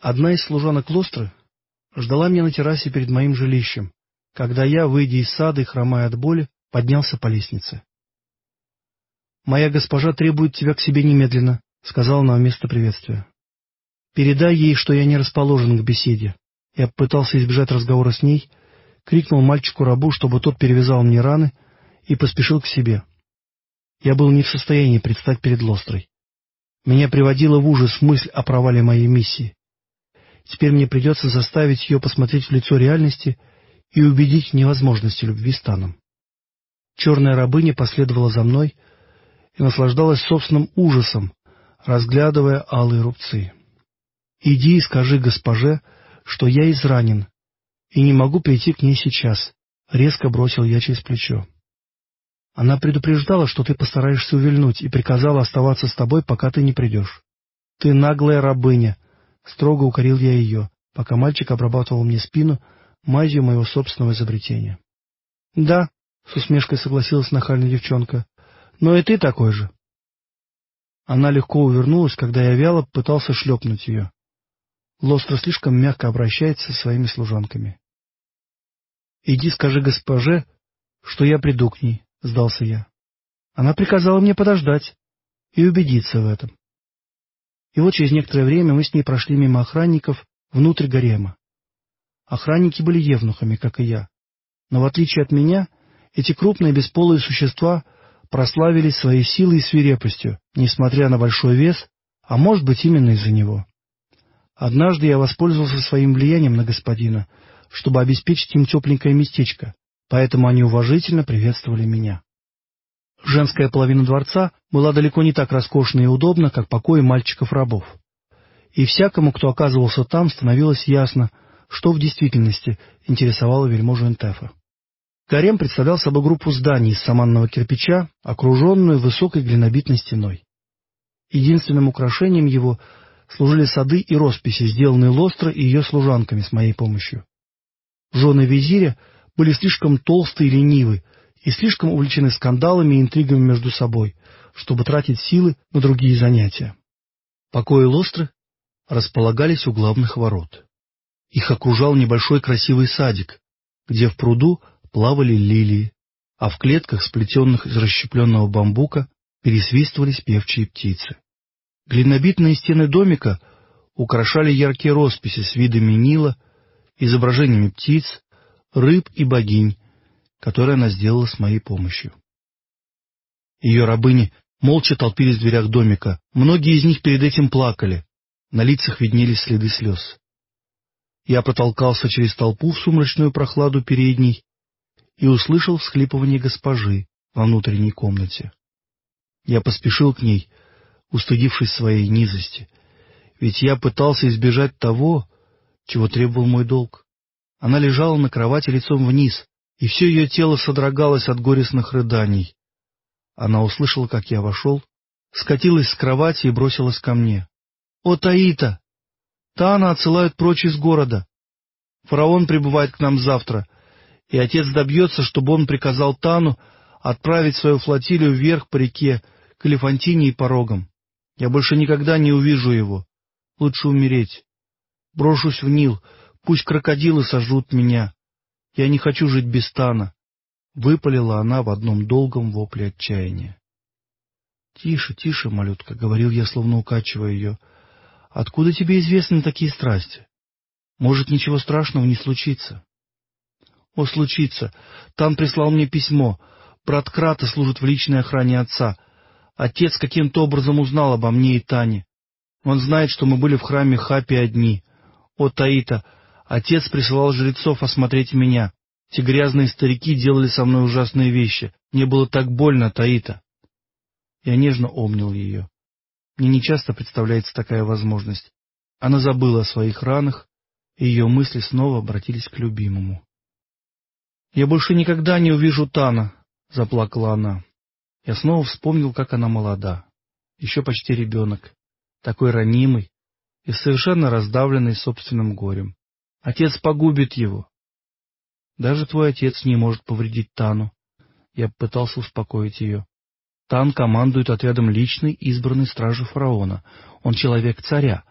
Одна из служанок Лостры ждала меня на террасе перед моим жилищем, когда я, выйдя из сада и хромая от боли, поднялся по лестнице. «Моя госпожа требует тебя к себе немедленно», — сказала она вместо приветствия. «Передай ей, что я не расположен к беседе». Я попытался избежать разговора с ней, крикнул мальчику-рабу, чтобы тот перевязал мне раны, и поспешил к себе. Я был не в состоянии предстать перед Лострой. Меня приводила в ужас мысль о провале моей миссии. Теперь мне придется заставить ее посмотреть в лицо реальности и убедить в невозможности любви с Таном. Черная рабыня последовала за мной и наслаждалась собственным ужасом, разглядывая алые рубцы. «Иди и скажи госпоже, что я изранен, и не могу прийти к ней сейчас», — резко бросил я через плечо. Она предупреждала, что ты постараешься увильнуть, и приказала оставаться с тобой, пока ты не придешь. Ты наглая рабыня, — строго укорил я ее, пока мальчик обрабатывал мне спину мазью моего собственного изобретения. — Да, — с усмешкой согласилась нахальная девчонка, — но и ты такой же. Она легко увернулась, когда я вяло пытался шлепнуть ее. Лостро слишком мягко обращается со своими служанками. — Иди скажи госпоже, что я приду к ней, — сдался я. Она приказала мне подождать и убедиться в этом. И вот через некоторое время мы с ней прошли мимо охранников внутрь гарема. Охранники были евнухами, как и я. Но в отличие от меня, эти крупные бесполые существа прославились своей силой и свирепостью, несмотря на большой вес, а может быть именно из-за него. Однажды я воспользовался своим влиянием на господина, чтобы обеспечить им тепленькое местечко, поэтому они уважительно приветствовали меня. Женская половина дворца была далеко не так роскошна и удобна, как покои мальчиков-рабов. И всякому, кто оказывался там, становилось ясно, что в действительности интересовало вельможу Энтефа. Гарем представлял собой группу зданий из саманного кирпича, окруженную высокой глинобитной стеной. Единственным украшением его служили сады и росписи, сделанные Лостро и ее служанками с моей помощью. Жены визиря были слишком толсты и ленивы, и слишком увлечены скандалами и интригами между собой, чтобы тратить силы на другие занятия. Покои Лостры располагались у главных ворот. Их окружал небольшой красивый садик, где в пруду плавали лилии, а в клетках, сплетенных из расщепленного бамбука, пересвистывались певчие птицы. Глинобитные стены домика украшали яркие росписи с видами Нила, изображениями птиц, рыб и богинь, которые она сделала с моей помощью. Ее рабыни молча толпились в дверях домика, многие из них перед этим плакали, на лицах виднелись следы слез. Я протолкался через толпу в сумрачную прохладу передней и услышал всхлипывание госпожи во внутренней комнате. Я поспешил к ней, устыдившись своей низости, ведь я пытался избежать того, чего требовал мой долг. Она лежала на кровати лицом вниз, и все ее тело содрогалось от горестных рыданий. Она услышала, как я вошел, скатилась с кровати и бросилась ко мне. — О, Таита! Тана отсылают прочь из города. Фараон прибывает к нам завтра, и отец добьется, чтобы он приказал Тану отправить свою флотилию вверх по реке к Элефантине и порогам. Я больше никогда не увижу его. Лучше умереть. Брошусь в Нил, Пусть крокодилы сожрут меня. Я не хочу жить без Тана. Выпалила она в одном долгом вопле отчаяния. — Тише, тише, малютка, — говорил я, словно укачивая ее. — Откуда тебе известны такие страсти? Может, ничего страшного не случится? — О, случится. Тан прислал мне письмо. Брат Крата служит в личной охране отца. Отец каким-то образом узнал обо мне и Тане. Он знает, что мы были в храме Хапи одни. О, Таита, Отец присылал жрецов осмотреть меня. Те грязные старики делали со мной ужасные вещи. Мне было так больно, Таита. Я нежно обнял ее. Мне нечасто представляется такая возможность. Она забыла о своих ранах, и ее мысли снова обратились к любимому. «Я больше никогда не увижу Тана», — заплакала она. Я снова вспомнил, как она молода, еще почти ребенок, такой ранимый и совершенно раздавленный собственным горем. Отец погубит его. Даже твой отец не может повредить Тану. Я пытался успокоить ее. Тан командует отрядом личной избранной стражи фараона. Он человек царя.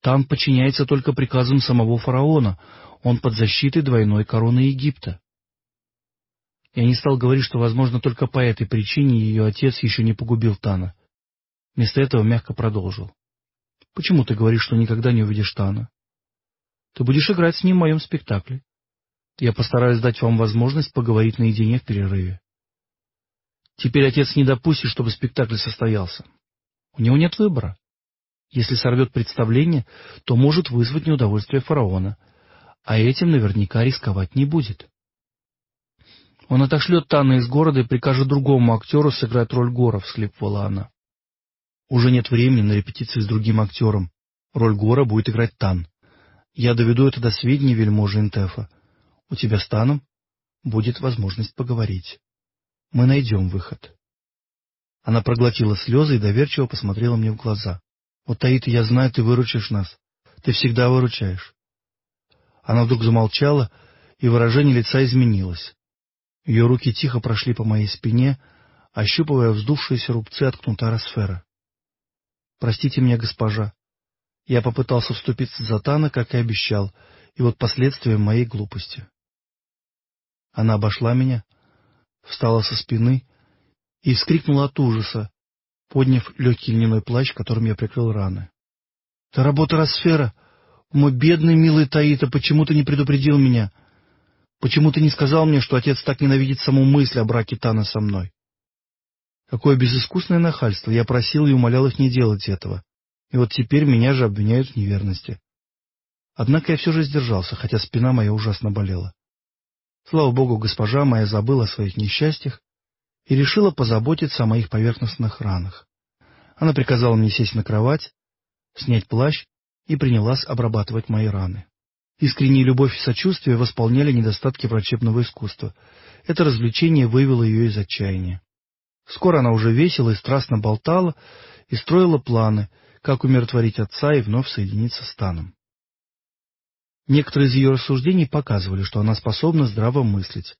Тан подчиняется только приказам самого фараона, он под защитой двойной короны Египта. Я не стал говорить, что, возможно, только по этой причине ее отец еще не погубил Тана. Вместо этого мягко продолжил. — Почему ты говоришь, что никогда не увидишь Тана? Ты будешь играть с ним в моем спектакле. Я постараюсь дать вам возможность поговорить наедине в перерыве. Теперь отец не допустит, чтобы спектакль состоялся. У него нет выбора. Если сорвет представление, то может вызвать неудовольствие фараона, а этим наверняка рисковать не будет. Он отошлет Тана из города и прикажет другому актеру сыграть роль Гора, — всхлипывала она. Уже нет времени на репетиции с другим актером. Роль Гора будет играть Тан. Я доведу это до сведения вельможи Интефа. У тебя с Таном будет возможность поговорить. Мы найдем выход. Она проглотила слезы и доверчиво посмотрела мне в глаза. — Вот, Таита, я знаю, ты выручишь нас. Ты всегда выручаешь. Она вдруг замолчала, и выражение лица изменилось. Ее руки тихо прошли по моей спине, ощупывая вздувшиеся рубцы от кнута Росфера. — Простите меня, госпожа. Я попытался вступиться за Тана, как и обещал, и вот последствия моей глупости. Она обошла меня, встала со спины и вскрикнула от ужаса, подняв легкий льняной плащ, которым я прикрыл раны. — Это работа Росфера! Мой бедный милый Таита, почему ты не предупредил меня? Почему ты не сказал мне, что отец так ненавидит саму мысль о браке Тана со мной? Какое безыскусное нахальство! Я просил и умолял их не делать этого. И вот теперь меня же обвиняют в неверности. Однако я все же сдержался, хотя спина моя ужасно болела. Слава богу, госпожа моя забыла о своих несчастьях и решила позаботиться о моих поверхностных ранах. Она приказала мне сесть на кровать, снять плащ и принялась обрабатывать мои раны. Искренняя любовь и сочувствие восполняли недостатки врачебного искусства. Это развлечение вывело ее из отчаяния. Скоро она уже весело и страстно болтала и строила планы, как умиротворить отца и вновь соединиться с Таном. Некоторые из ее рассуждений показывали, что она способна здраво мыслить.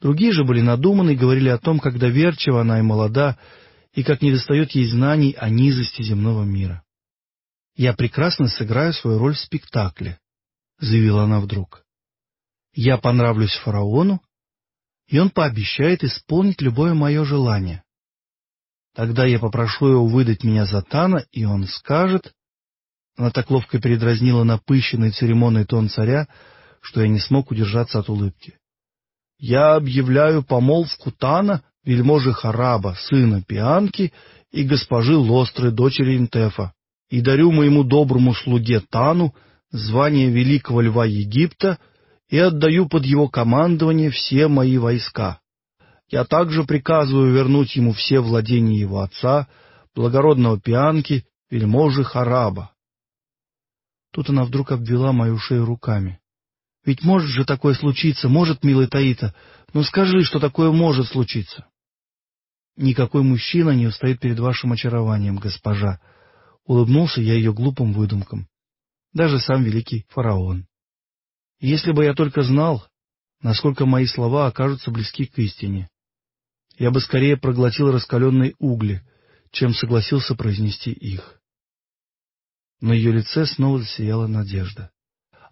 Другие же были надуманы и говорили о том, как доверчива она и молода, и как недостает ей знаний о низости земного мира. «Я прекрасно сыграю свою роль в спектакле», — заявила она вдруг. «Я понравлюсь фараону, и он пообещает исполнить любое мое желание. Тогда я попрошу его выдать меня за Тана, и он скажет, она так ловко передразнила напыщенный церемонный тон царя, что я не смог удержаться от улыбки. — Я объявляю помолвку Тана, вельможи Хараба, сына Пианки, и госпожи Лостры, дочери Интефа, и дарю моему доброму слуге Тану звание великого льва Египта и отдаю под его командование все мои войска. Я также приказываю вернуть ему все владения его отца, благородного Пианки, вельможи Хараба. Тут она вдруг обвела мою шею руками. — Ведь может же такое случиться, может, милый Таита? Ну скажи, что такое может случиться. — Никакой мужчина не устоит перед вашим очарованием, госпожа. Улыбнулся я ее глупым выдумкам. Даже сам великий фараон. Если бы я только знал, насколько мои слова окажутся близки к истине, я бы скорее проглотил раскаленные угли, чем согласился произнести их. На ее лице снова засияла надежда.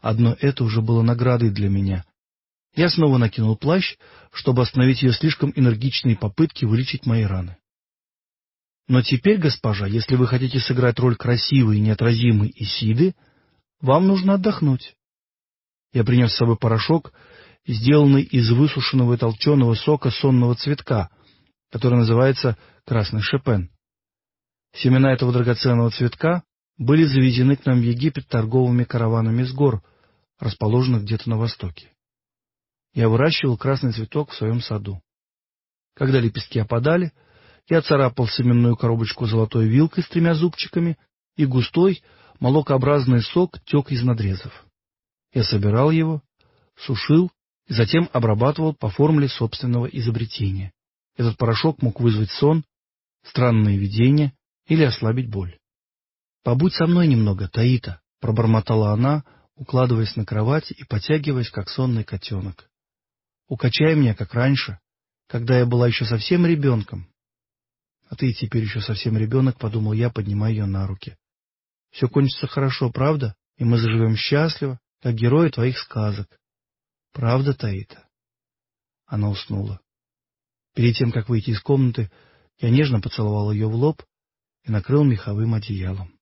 Одно это уже было наградой для меня. Я снова накинул плащ, чтобы остановить ее слишком энергичные попытки вылечить мои раны. Но теперь, госпожа, если вы хотите сыграть роль красивой и неотразимой Исиды, вам нужно отдохнуть. Я принес с собой порошок, сделанный из высушенного и толченого сока сонного цветка, который называется красный шепен. Семена этого драгоценного цветка были завезены к нам в Египет торговыми караванами с гор, расположенных где-то на востоке. Я выращивал красный цветок в своем саду. Когда лепестки опадали, я царапал семенную коробочку золотой вилкой с тремя зубчиками, и густой, молокообразный сок тек из надрезов. Я собирал его, сушил и затем обрабатывал по формуле собственного изобретения. Этот порошок мог вызвать сон, странные видения или ослабить боль. «Побудь со мной немного, Таита», — пробормотала она, укладываясь на кровать и потягиваясь, как сонный котенок. «Укачай меня, как раньше, когда я была еще совсем ребенком». «А ты теперь еще совсем ребенок», — подумал я, поднимая ее на руки. Все кончится хорошо, правда? И мы заживем счастливо, как герои твоих сказок. Правда, Таита?» Она уснула. Перед тем, как выйти из комнаты, я нежно поцеловал ее в лоб и накрыл меховым одеялом.